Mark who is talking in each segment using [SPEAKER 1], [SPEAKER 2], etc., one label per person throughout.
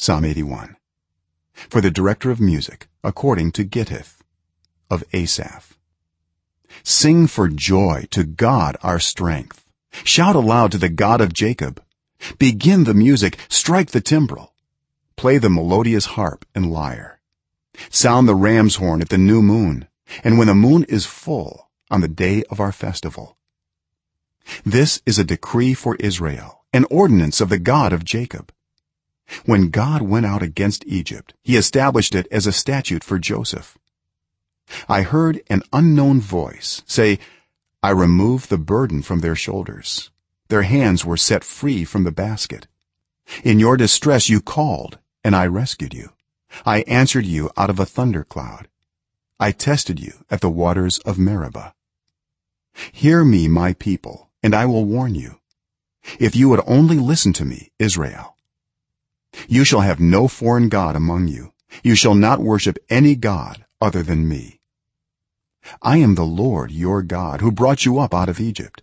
[SPEAKER 1] psalm 81 for the director of music according to gittith of asaph. Sing for joy to god our strength. Shout aloud to the god of jacob. Begin the music strike the timbrel. Play the melodious harp and lyre. Sound the ram's horn at the new moon and when the moon is full on the day of our festival. This is a decree for israel an ordinance of the god of jacob when god went out against egypt he established it as a statute for joseph. I heard an unknown voice say i remove the burden from their shoulders. Their hands were set free from the basket. In your distress you called and i rescued you. I answered you out of a thundercloud. I tested you at the waters of meribah. Hear me my people and i will warn you. If you would only listen to me israel you shall have no foreign god among you. You shall not worship any god other than me. I am the lord your god who brought you up out of egypt.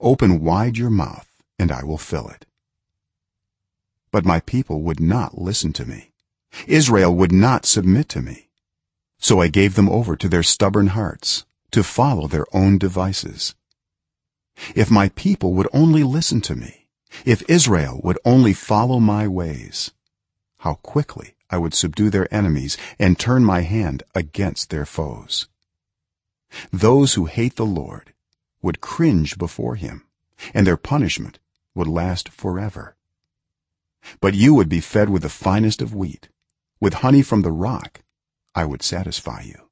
[SPEAKER 1] Open wide your mouth and i will fill it. But my people would not listen to me. Israel would not submit to me. So i gave them over to their stubborn hearts to follow their own devices. If my people would only listen to me if israel would only follow my ways how quickly i would subdue their enemies and turn my hand against their foes. Those who hate the lord would cringe before him and their punishment would last forever. But you would be fed with the finest of wheat. With honey from the rock i would satisfy you